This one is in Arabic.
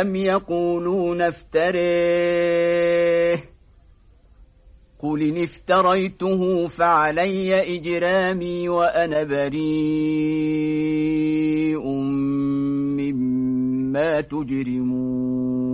أم يقولون افتريه قل إن افتريته فعلي إجرامي وأنا بريء مما تجرمون